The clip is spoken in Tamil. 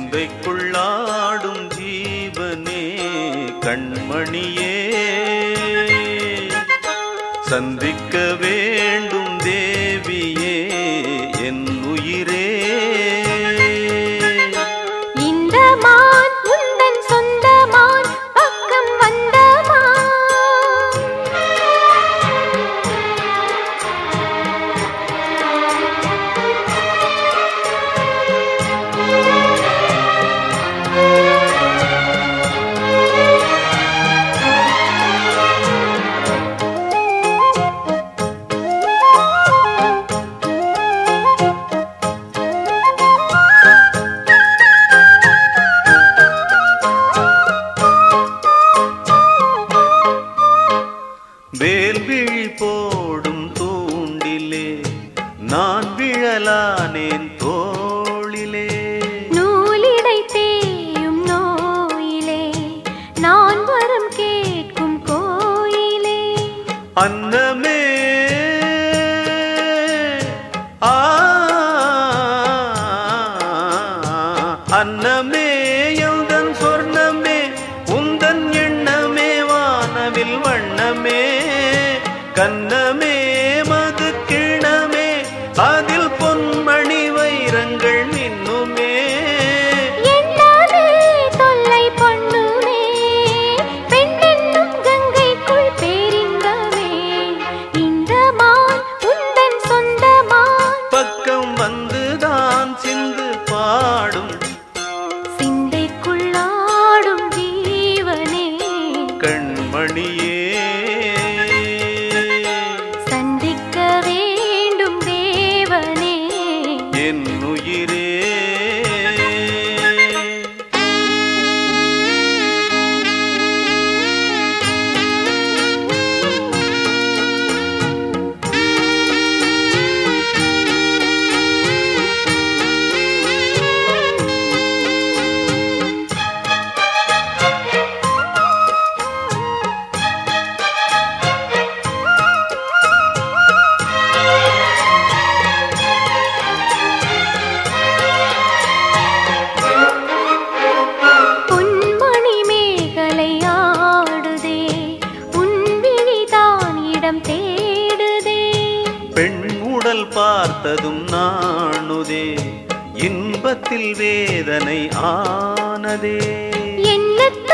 சிந்தைக்குள்ளாடும் ஜீவனே கண்மணியே. சந்திக்க வேண்டும் வேல்விழி போடும் தூண்டிலே நான் விழலானேன் தோளிலே. நூலிடை தேயும் நோயிலே நான் வரம் கேட்கும் கோயிலே. அன்னமே ஆ அன்னமே. A. in முதல் பார்த்ததும் நாணுதே. இன்பத்தில் வேதனை ஆனதே. எண்ணத்தில்